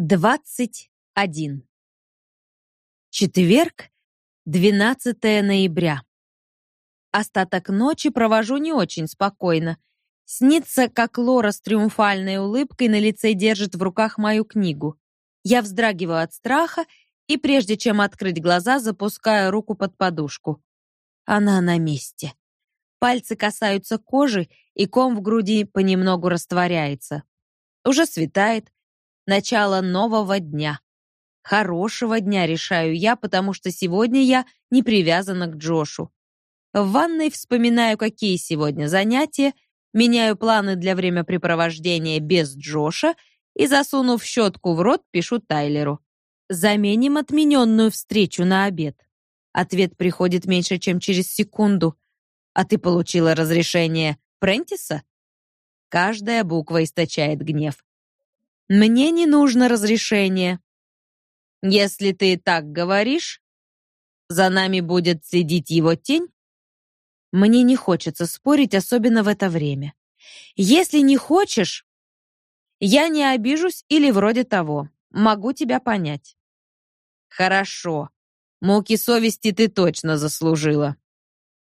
21. Четверг, 12 ноября. Остаток ночи провожу не очень спокойно. Снится, как Лора с триумфальной улыбкой на лице держит в руках мою книгу. Я вздрагиваю от страха и прежде чем открыть глаза, запускаю руку под подушку. Она на месте. Пальцы касаются кожи, и ком в груди понемногу растворяется. Уже светает, начало нового дня. Хорошего дня, решаю я, потому что сегодня я не привязана к Джошу. В ванной вспоминаю, какие сегодня занятия, меняю планы для времяпрепровождения без Джоша и, засунув щетку в рот, пишу Тайлеру. Заменим отмененную встречу на обед. Ответ приходит меньше, чем через секунду. А ты получила разрешение Прентиса? Каждая буква источает гнев. Мне не нужно разрешение. Если ты так говоришь, за нами будет следить его тень. Мне не хочется спорить, особенно в это время. Если не хочешь, я не обижусь или вроде того. Могу тебя понять. Хорошо. Муки совести ты точно заслужила.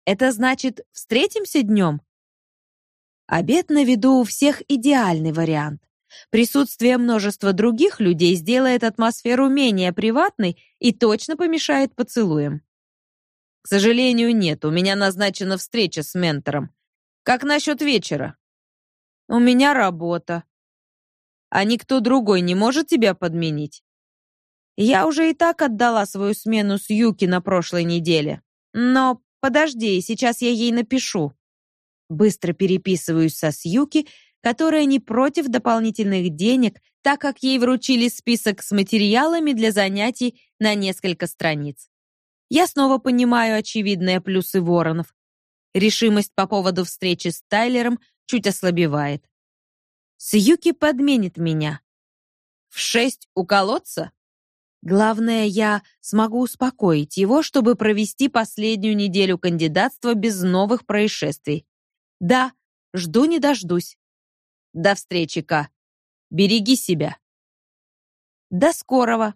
Это значит, встретимся днем? Обед на виду у всех идеальный вариант. Присутствие множества других людей сделает атмосферу менее приватной и точно помешает поцелуям. К сожалению, нет, у меня назначена встреча с ментором. Как насчет вечера? У меня работа. А никто другой не может тебя подменить? Я уже и так отдала свою смену с Юки на прошлой неделе. Но подожди, сейчас я ей напишу. Быстро переписываюсь со Сьюки, которая не против дополнительных денег, так как ей вручили список с материалами для занятий на несколько страниц. Я снова понимаю очевидные плюсы Воронов. Решимость по поводу встречи с Тайлером чуть ослабевает. Сьюки подменит меня. В шесть у колодца? Главное, я смогу успокоить его, чтобы провести последнюю неделю кандидатства без новых происшествий. Да, жду не дождусь. До встречи, Ка. Береги себя. До скорого.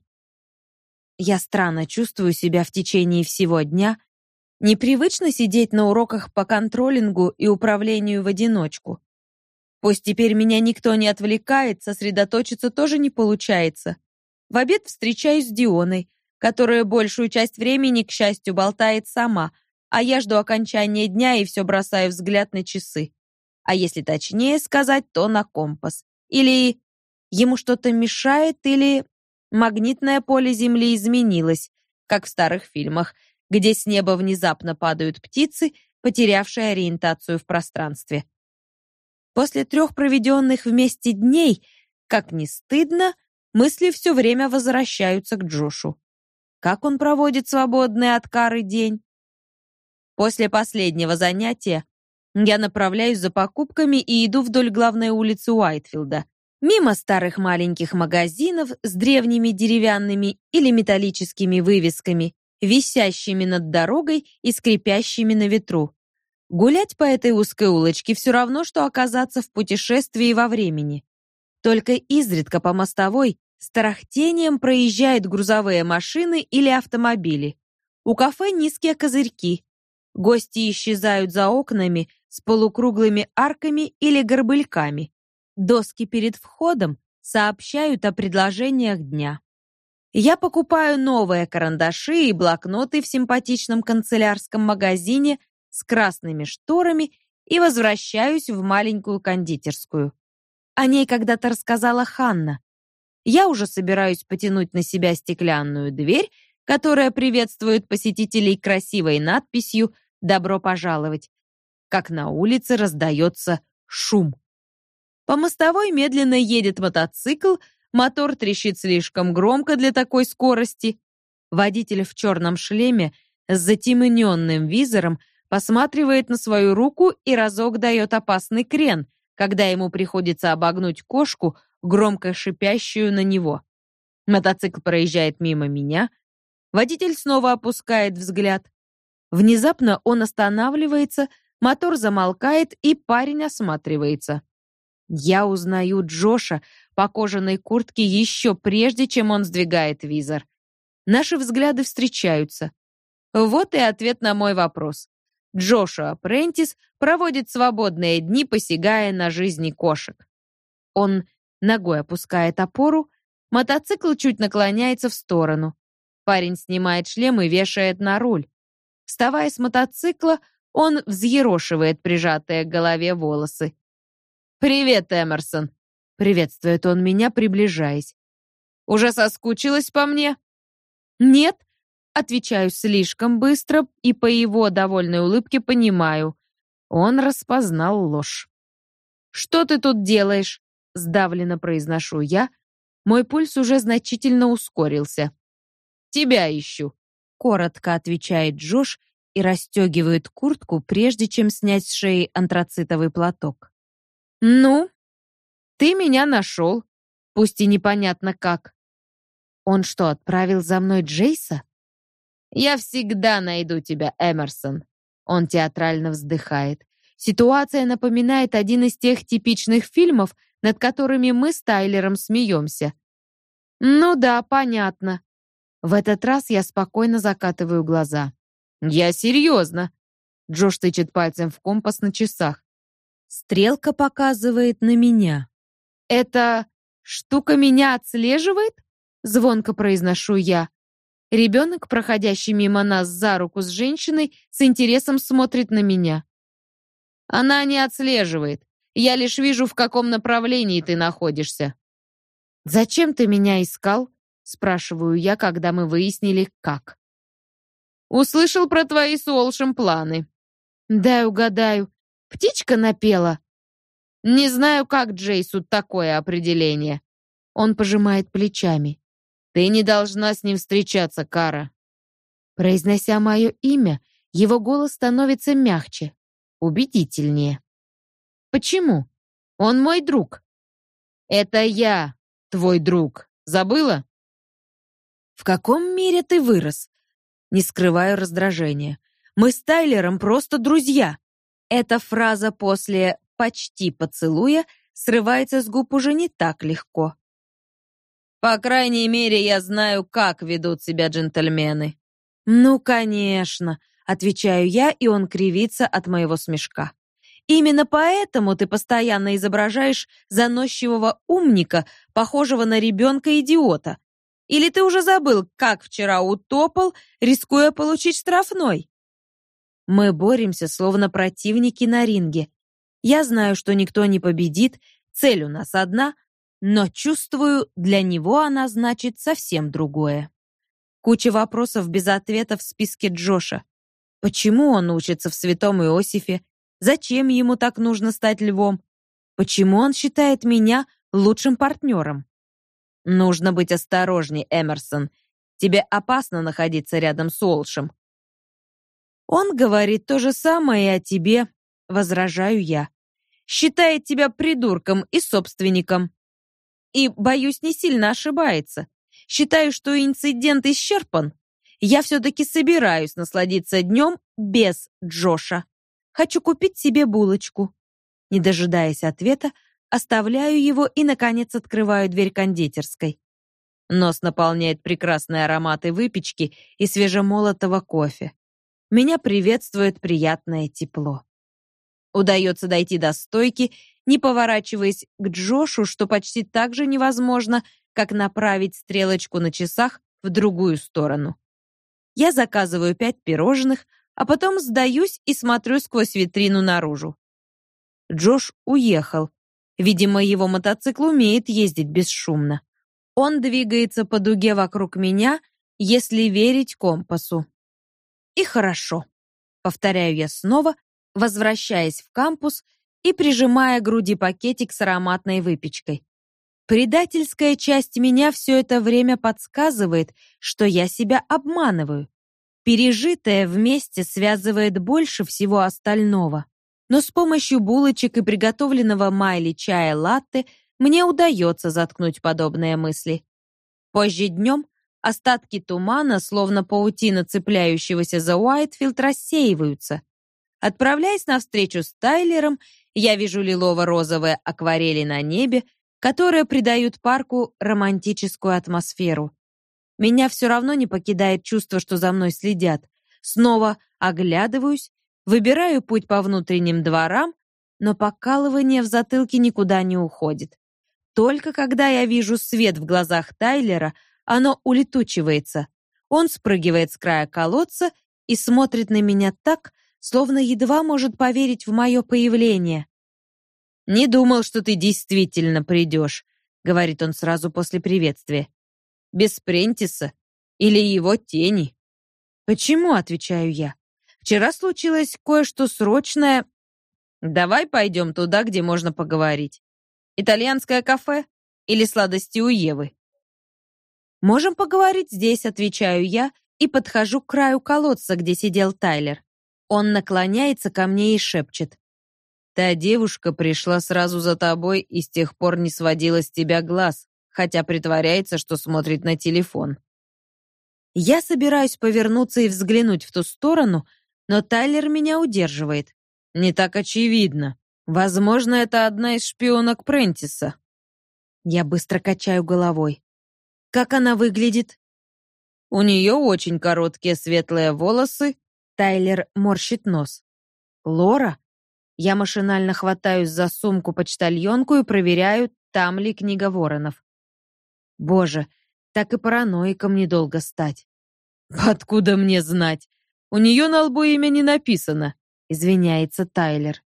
Я странно чувствую себя в течение всего дня. Непривычно сидеть на уроках по контролингу и управлению в одиночку. Пусть теперь меня никто не отвлекает, сосредоточиться тоже не получается. В обед встречаюсь с Дионой, которая большую часть времени, к счастью, болтает сама, а я жду окончания дня и все бросаю взгляд на часы а если точнее сказать, то на компас. Или ему что-то мешает, или магнитное поле Земли изменилось, как в старых фильмах, где с неба внезапно падают птицы, потерявшие ориентацию в пространстве. После трех проведенных вместе дней, как ни стыдно, мысли все время возвращаются к Джошу. Как он проводит свободный от кары день? После последнего занятия я направляюсь за покупками и иду вдоль главной улицы Уайтфилда. Мимо старых маленьких магазинов с древними деревянными или металлическими вывесками, висящими над дорогой и скрипящими на ветру. Гулять по этой узкой улочке все равно, что оказаться в путешествии во времени. Только изредка по мостовой с тарахтением проезжают грузовые машины или автомобили. У кафе низкие козырьки. Гости исчезают за окнами, с полукруглыми арками или горбыльками. Доски перед входом сообщают о предложениях дня. Я покупаю новые карандаши и блокноты в симпатичном канцелярском магазине с красными шторами и возвращаюсь в маленькую кондитерскую. О ней когда-то рассказала Ханна. Я уже собираюсь потянуть на себя стеклянную дверь, которая приветствует посетителей красивой надписью «Добро пожаловать», как на улице раздается шум. По мостовой медленно едет мотоцикл, мотор трещит слишком громко для такой скорости. Водитель в черном шлеме с затемненным визором посматривает на свою руку и разок дает опасный крен, когда ему приходится обогнуть кошку, громко шипящую на него. Мотоцикл проезжает мимо меня. Водитель снова опускает взгляд. Внезапно он останавливается, Мотор замолкает, и парень осматривается. Я узнаю Джоша по кожаной куртке еще прежде, чем он сдвигает визор. Наши взгляды встречаются. Вот и ответ на мой вопрос. Джошуа Прентис проводит свободные дни, посягая на жизни кошек. Он ногой опускает опору, мотоцикл чуть наклоняется в сторону. Парень снимает шлем и вешает на руль. Вставая с мотоцикла, он взъерошивает прижатые к голове волосы. «Привет, Эмерсон!» — приветствует он меня, приближаясь. «Уже соскучилась по мне?» «Нет», — отвечаю слишком быстро и по его довольной улыбке понимаю. Он распознал ложь. «Что ты тут делаешь?» — сдавленно произношу я. Мой пульс уже значительно ускорился. «Тебя ищу», — коротко отвечает Джош и расстегивает куртку, прежде чем снять с шеи антрацитовый платок. «Ну, ты меня нашел, пусть и непонятно как». «Он что, отправил за мной Джейса?» «Я всегда найду тебя, Эмерсон», — он театрально вздыхает. Ситуация напоминает один из тех типичных фильмов, над которыми мы с Тайлером смеемся. «Ну да, понятно». В этот раз я спокойно закатываю глаза. «Я серьезно!» Джош тычет пальцем в компас на часах. Стрелка показывает на меня. «Эта штука меня отслеживает?» Звонко произношу я. Ребенок, проходящий мимо нас за руку с женщиной, с интересом смотрит на меня. «Она не отслеживает. Я лишь вижу, в каком направлении ты находишься». «Зачем ты меня искал?» спрашиваю я, когда мы выяснили, как. Услышал про твои с Уолшем планы. Дай угадаю. Птичка напела. Не знаю, как Джейсу такое определение. Он пожимает плечами. Ты не должна с ним встречаться, Кара. Произнося мое имя, его голос становится мягче, убедительнее. Почему? Он мой друг. Это я, твой друг. Забыла? В каком мире ты вырос? Не скрываю раздражения. Мы с Тайлером просто друзья. Эта фраза после «почти поцелуя» срывается с губ уже не так легко. По крайней мере, я знаю, как ведут себя джентльмены. Ну, конечно, отвечаю я, и он кривится от моего смешка. Именно поэтому ты постоянно изображаешь заносчивого умника, похожего на ребенка-идиота, или ты уже забыл, как вчера утопал, рискуя получить штрафной? Мы боремся, словно противники на ринге. Я знаю, что никто не победит, цель у нас одна, но чувствую, для него она значит совсем другое. Куча вопросов без ответа в списке Джоша. Почему он учится в Святом Иосифе? Зачем ему так нужно стать львом? Почему он считает меня лучшим партнером? Нужно быть осторожней, Эмерсон. Тебе опасно находиться рядом с Олшем. Он говорит то же самое и о тебе, возражаю я. Считает тебя придурком и собственником. И, боюсь, не сильно ошибается. Считаю, что инцидент исчерпан. Я все-таки собираюсь насладиться днем без Джоша. Хочу купить себе булочку. Не дожидаясь ответа, Оставляю его и, наконец, открываю дверь кондитерской. Нос наполняет прекрасные ароматы выпечки и свежемолотого кофе. Меня приветствует приятное тепло. Удается дойти до стойки, не поворачиваясь к Джошу, что почти так же невозможно, как направить стрелочку на часах в другую сторону. Я заказываю пять пирожных, а потом сдаюсь и смотрю сквозь витрину наружу. Джош уехал, Видимо, его мотоцикл умеет ездить бесшумно. Он двигается по дуге вокруг меня, если верить компасу. И хорошо. Повторяю я снова, возвращаясь в кампус и прижимая к груди пакетик с ароматной выпечкой. Предательская часть меня все это время подсказывает, что я себя обманываю. Пережитое вместе связывает больше всего остального но с помощью булочек и приготовленного Майли чая латте мне удается заткнуть подобные мысли. Позже днем остатки тумана, словно паутина цепляющегося за Уайтфилд, рассеиваются. Отправляясь на встречу с Тайлером, я вижу лилово-розовые акварели на небе, которые придают парку романтическую атмосферу. Меня все равно не покидает чувство, что за мной следят. Снова оглядываюсь, выбираю путь по внутренним дворам, но покалывание в затылке никуда не уходит. Только когда я вижу свет в глазах Тайлера, оно улетучивается. Он спрыгивает с края колодца и смотрит на меня так, словно едва может поверить в мое появление. «Не думал, что ты действительно придешь», — говорит он сразу после приветствия. «Без Прентиса или его тени». «Почему?» — отвечаю я. «Вчера случилось кое-что срочное. Давай пойдем туда, где можно поговорить. Итальянское кафе или сладости у Евы?» «Можем поговорить здесь», — отвечаю я и подхожу к краю колодца, где сидел Тайлер. Он наклоняется ко мне и шепчет. «Та девушка пришла сразу за тобой и с тех пор не сводила с тебя глаз, хотя притворяется, что смотрит на телефон». Я собираюсь повернуться и взглянуть в ту сторону, но Тайлер меня удерживает. Не так очевидно. Возможно, это одна из шпионок Прентиса. Я быстро качаю головой. Как она выглядит? У нее очень короткие светлые волосы. Тайлер морщит нос. Лора? Я машинально хватаюсь за сумку-почтальонку и проверяю, там ли книга воронов. Боже, так и параноиком недолго стать. Откуда мне знать? У нее на лбу имя не написано, извиняется Тайлер.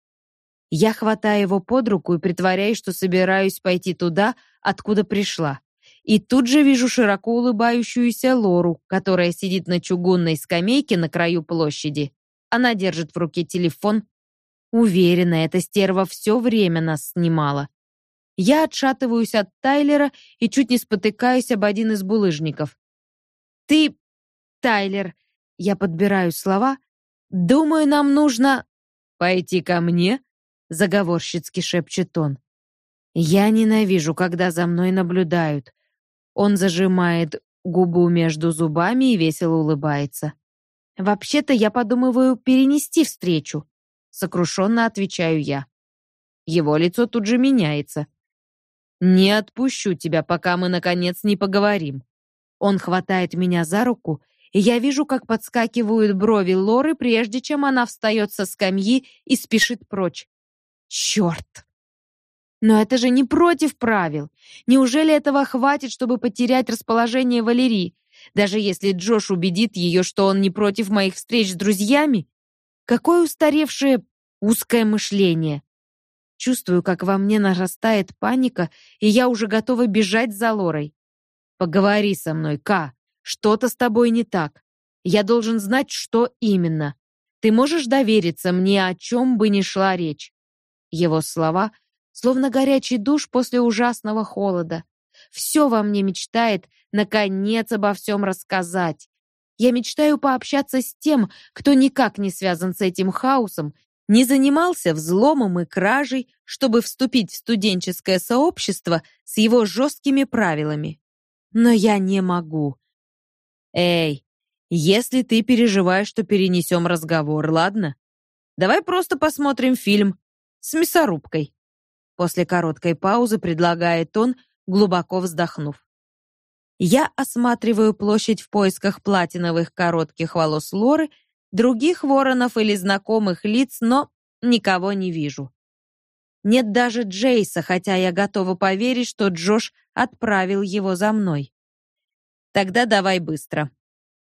Я хватаю его под руку и притворяюсь, что собираюсь пойти туда, откуда пришла. И тут же вижу широко улыбающуюся Лору, которая сидит на чугунной скамейке на краю площади. Она держит в руке телефон. Уверена, эта стерва все время нас снимала. Я отшатываюсь от Тайлера и чуть не спотыкаюсь об один из булыжников. «Ты, Тайлер...» Я подбираю слова. «Думаю, нам нужно...» «Пойти ко мне?» Заговорщицки шепчет он. «Я ненавижу, когда за мной наблюдают». Он зажимает губу между зубами и весело улыбается. «Вообще-то я подумываю перенести встречу», — сокрушенно отвечаю я. Его лицо тут же меняется. «Не отпущу тебя, пока мы, наконец, не поговорим». Он хватает меня за руку, я вижу, как подскакивают брови Лоры, прежде чем она встает со скамьи и спешит прочь. Черт! Но это же не против правил. Неужели этого хватит, чтобы потерять расположение Валерии? Даже если Джош убедит ее, что он не против моих встреч с друзьями? Какое устаревшее узкое мышление. Чувствую, как во мне нарастает паника, и я уже готова бежать за Лорой. Поговори со мной, Ка. Что-то с тобой не так. Я должен знать, что именно. Ты можешь довериться мне, о чем бы ни шла речь. Его слова словно горячий душ после ужасного холода. Все во мне мечтает наконец обо всем рассказать. Я мечтаю пообщаться с тем, кто никак не связан с этим хаосом не занимался взломом и кражей, чтобы вступить в студенческое сообщество с его жесткими правилами. Но я не могу. Эй, если ты переживаешь, что перенесем разговор, ладно? Давай просто посмотрим фильм с мясорубкой. После короткой паузы предлагает он, глубоко вздохнув. Я осматриваю площадь в поисках платиновых коротких волос Лоры других воронов или знакомых лиц, но никого не вижу. Нет даже Джейса, хотя я готова поверить, что Джош отправил его за мной. Тогда давай быстро,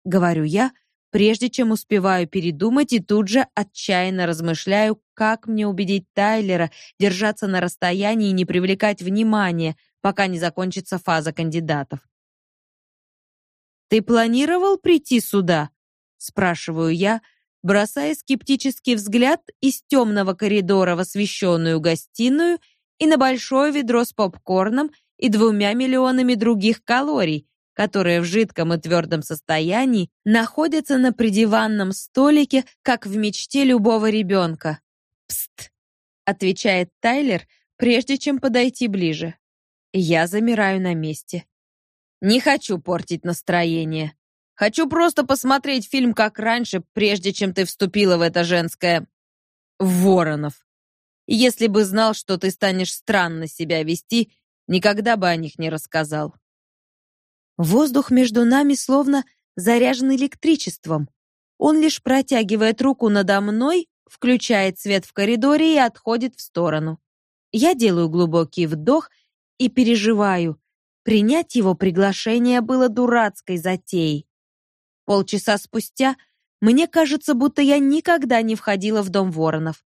говорю я, прежде чем успеваю передумать и тут же отчаянно размышляю, как мне убедить Тайлера держаться на расстоянии и не привлекать внимания, пока не закончится фаза кандидатов. Ты планировал прийти сюда? спрашиваю я, бросая скептический взгляд из темного коридора в освещенную гостиную и на большое ведро с попкорном и двумя миллионами других калорий, которые в жидком и твердом состоянии находятся на придиванном столике, как в мечте любого ребенка. «Пст!» — отвечает Тайлер, прежде чем подойти ближе. Я замираю на месте. Не хочу портить настроение. Хочу просто посмотреть фильм как раньше, прежде чем ты вступила в это женское... Воронов. Если бы знал, что ты станешь странно себя вести, Никогда бы о них не рассказал. Воздух между нами словно заряжен электричеством. Он лишь протягивает руку надо мной, включает свет в коридоре и отходит в сторону. Я делаю глубокий вдох и переживаю. Принять его приглашение было дурацкой затеей. Полчаса спустя мне кажется, будто я никогда не входила в дом Воронов.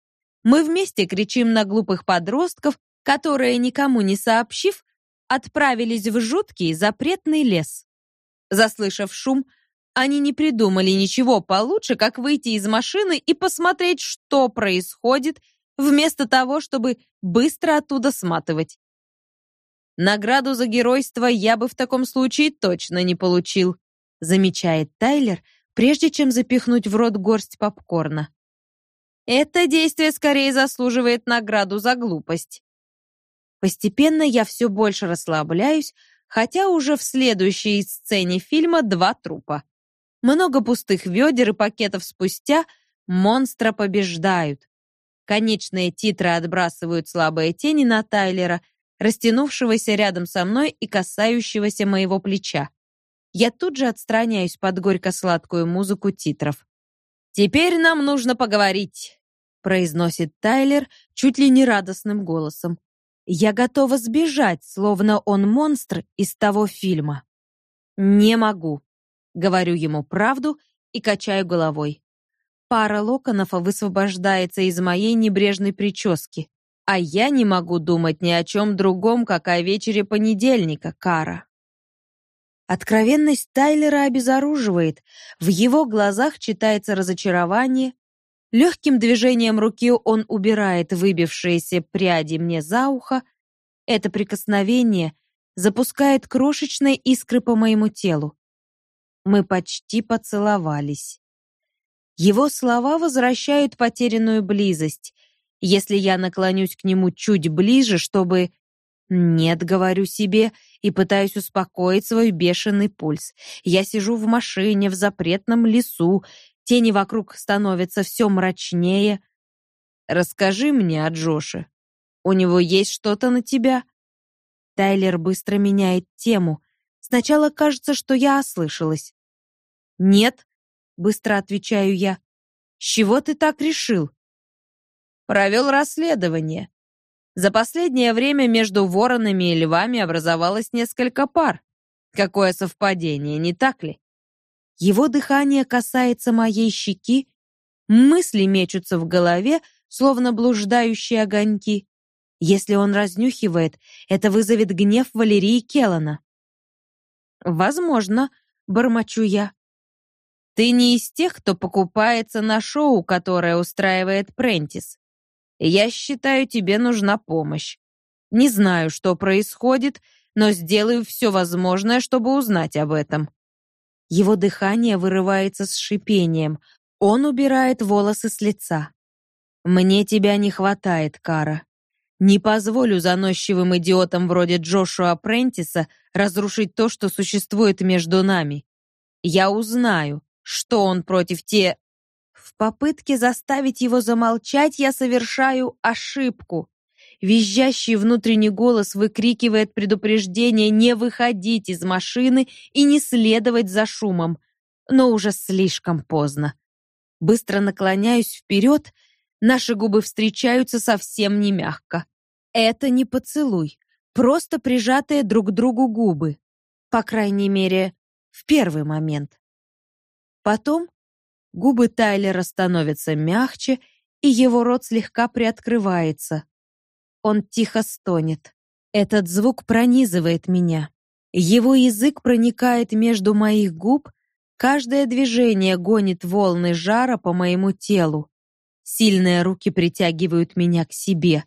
Мы вместе кричим на глупых подростков, которые, никому не сообщив, отправились в жуткий запретный лес. Заслышав шум, они не придумали ничего получше, как выйти из машины и посмотреть, что происходит, вместо того, чтобы быстро оттуда сматывать. Награду за геройство я бы в таком случае точно не получил, замечает Тайлер, прежде чем запихнуть в рот горсть попкорна. Это действие скорее заслуживает награду за глупость. Постепенно я все больше расслабляюсь, хотя уже в следующей сцене фильма два трупа. Много пустых ведер и пакетов спустя монстра побеждают. Конечные титры отбрасывают слабые тени на Тайлера, растянувшегося рядом со мной и касающегося моего плеча. Я тут же отстраняюсь под горько-сладкую музыку титров. «Теперь нам нужно поговорить», — произносит Тайлер чуть ли не радостным голосом. Я готова сбежать, словно он монстр из того фильма. Не могу. Говорю ему правду и качаю головой. Пара локонов высвобождается из моей небрежной прически, а я не могу думать ни о чем другом, как о вечере понедельника, Кара. Откровенность Тайлера обезоруживает. В его глазах читается разочарование, Легким движением руки он убирает выбившиеся пряди мне за ухо. Это прикосновение запускает крошечные искры по моему телу. Мы почти поцеловались. Его слова возвращают потерянную близость. Если я наклонюсь к нему чуть ближе, чтобы нет, говорю себе и пытаюсь успокоить свой бешеный пульс. Я сижу в машине в запретном лесу, Тени вокруг становятся все мрачнее. Расскажи мне о Джоше. У него есть что-то на тебя? Тайлер быстро меняет тему. Сначала кажется, что я ослышалась. Нет, быстро отвечаю я. С чего ты так решил? Провел расследование. За последнее время между воронами и львами образовалось несколько пар. Какое совпадение, не так ли? Его дыхание касается моей щеки, мысли мечутся в голове, словно блуждающие огоньки. Если он разнюхивает, это вызовет гнев Валерии Келлана. Возможно, бормочу я. Ты не из тех, кто покупается на шоу, которое устраивает Прентис. Я считаю, тебе нужна помощь. Не знаю, что происходит, но сделаю все возможное, чтобы узнать об этом. Его дыхание вырывается с шипением. Он убирает волосы с лица. Мне тебя не хватает, Кара. Не позволю заносчивым идиотам вроде Джошуа Прентиса разрушить то, что существует между нами. Я узнаю, что он против те... В попытке заставить его замолчать я совершаю ошибку. Визжащий внутренний голос выкрикивает предупреждение не выходить из машины и не следовать за шумом. Но уже слишком поздно. Быстро наклоняюсь вперед, наши губы встречаются совсем не мягко. Это не поцелуй, просто прижатые друг к другу губы. По крайней мере, в первый момент. Потом губы Тайлера становятся мягче, и его рот слегка приоткрывается. Он тихо стонет. Этот звук пронизывает меня. Его язык проникает между моих губ, каждое движение гонит волны жара по моему телу. Сильные руки притягивают меня к себе.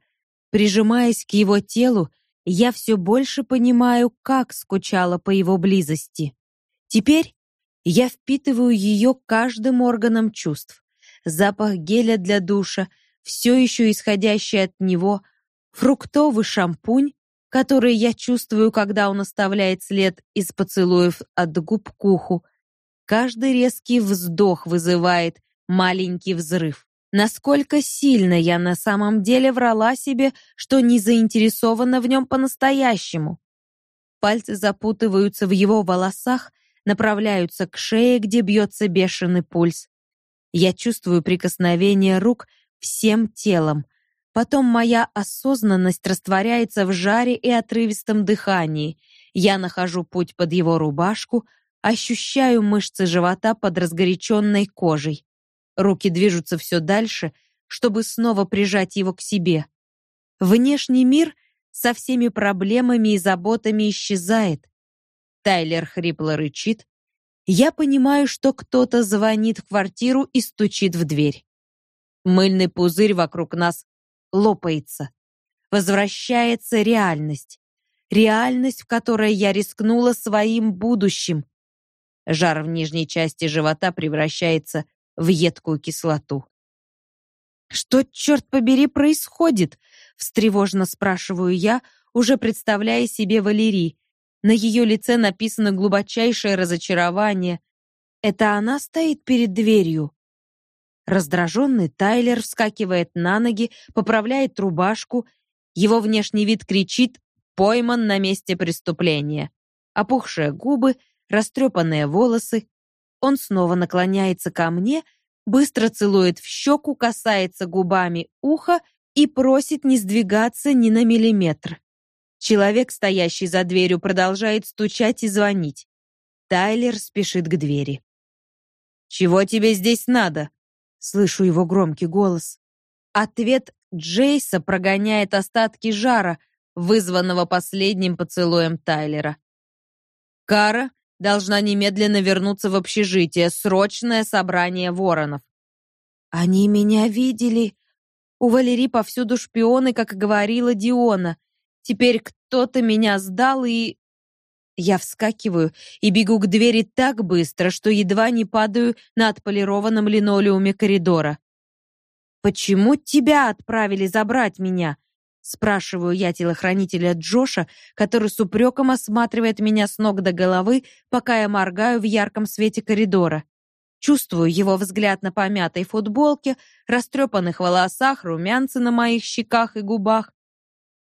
Прижимаясь к его телу, я все больше понимаю, как скучала по его близости. Теперь я впитываю ее каждым органом чувств. Запах геля для душа, все еще исходящий от него, фруктовый шампунь, который я чувствую, когда он оставляет след из поцелуев от губ к уху. Каждый резкий вздох вызывает маленький взрыв. Насколько сильно я на самом деле врала себе, что не заинтересована в нем по-настоящему. Пальцы запутываются в его волосах, направляются к шее, где бьется бешеный пульс. Я чувствую прикосновение рук всем телом. Потом моя осознанность растворяется в жаре и отрывистом дыхании. Я нахожу путь под его рубашку, ощущаю мышцы живота под разгоряченной кожей. Руки движутся все дальше, чтобы снова прижать его к себе. Внешний мир со всеми проблемами и заботами исчезает. Тайлер хрипло рычит. Я понимаю, что кто-то звонит в квартиру и стучит в дверь. Мыльный пузырь вокруг нас лопается. Возвращается реальность. Реальность, в которой я рискнула своим будущим. Жар в нижней части живота превращается в едкую кислоту. «Что, черт побери, происходит?» — встревожно спрашиваю я, уже представляя себе Валерий. На ее лице написано глубочайшее разочарование. Это она стоит перед дверью. Раздраженный Тайлер вскакивает на ноги, поправляет рубашку. Его внешний вид кричит «Пойман на месте преступления». Опухшие губы, растрепанные волосы. Он снова наклоняется ко мне, быстро целует в щеку, касается губами уха и просит не сдвигаться ни на миллиметр. Человек, стоящий за дверью, продолжает стучать и звонить. Тайлер спешит к двери. «Чего тебе здесь надо?» Слышу его громкий голос. Ответ Джейса прогоняет остатки жара, вызванного последним поцелуем Тайлера. Кара должна немедленно вернуться в общежитие. Срочное собрание воронов. Они меня видели. У Валерии повсюду шпионы, как говорила Диона. Теперь кто-то меня сдал и... Я вскакиваю и бегу к двери так быстро, что едва не падаю на отполированном линолеуме коридора. «Почему тебя отправили забрать меня?» Спрашиваю я телохранителя Джоша, который с упреком осматривает меня с ног до головы, пока я моргаю в ярком свете коридора. Чувствую его взгляд на помятой футболке, растрепанных волосах, румянцы на моих щеках и губах.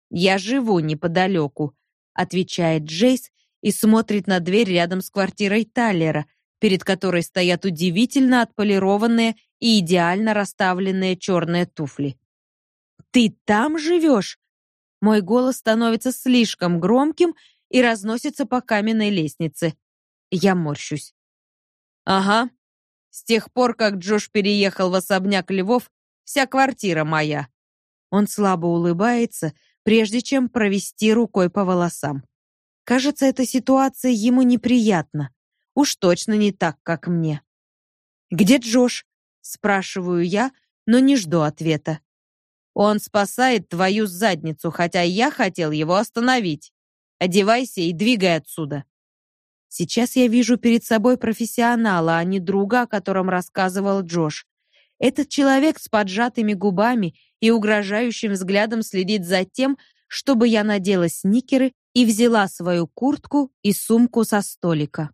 «Я живу неподалеку», — отвечает Джейс и смотрит на дверь рядом с квартирой Таллера, перед которой стоят удивительно отполированные и идеально расставленные черные туфли. «Ты там живешь?» Мой голос становится слишком громким и разносится по каменной лестнице. Я морщусь. «Ага. С тех пор, как Джош переехал в особняк Львов, вся квартира моя». Он слабо улыбается, прежде чем провести рукой по волосам. Кажется, эта ситуация ему неприятна. Уж точно не так, как мне. «Где Джош?» — спрашиваю я, но не жду ответа. «Он спасает твою задницу, хотя я хотел его остановить. Одевайся и двигай отсюда». Сейчас я вижу перед собой профессионала, а не друга, о котором рассказывал Джош. Этот человек с поджатыми губами и угрожающим взглядом следит за тем, чтобы я надела сникеры и взяла свою куртку и сумку со столика.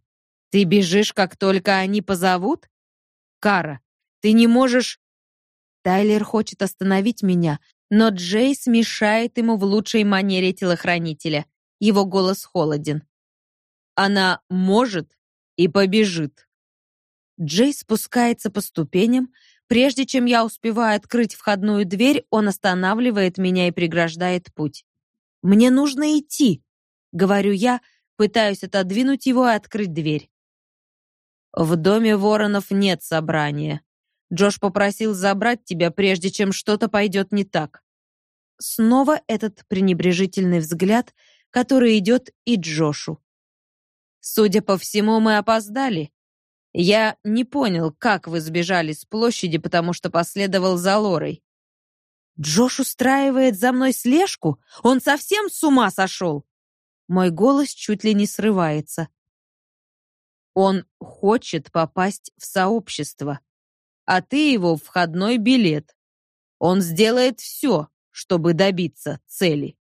Ты бежишь, как только они позовут? Кара, ты не можешь Тайлер хочет остановить меня, но Джейс мешает ему в лучшей манере телохранителя. Его голос холоден. Она может и побежит. Джейс спускается по ступеням, Прежде чем я успеваю открыть входную дверь, он останавливает меня и преграждает путь. «Мне нужно идти», — говорю я, пытаюсь отодвинуть его и открыть дверь. «В доме Воронов нет собрания. Джош попросил забрать тебя, прежде чем что-то пойдет не так». Снова этот пренебрежительный взгляд, который идет и Джошу. «Судя по всему, мы опоздали. Я не понял, как вы сбежали с площади, потому что последовал за Лорой. Джош устраивает за мной слежку? Он совсем с ума сошел? Мой голос чуть ли не срывается. Он хочет попасть в сообщество, а ты его входной билет. Он сделает все, чтобы добиться цели.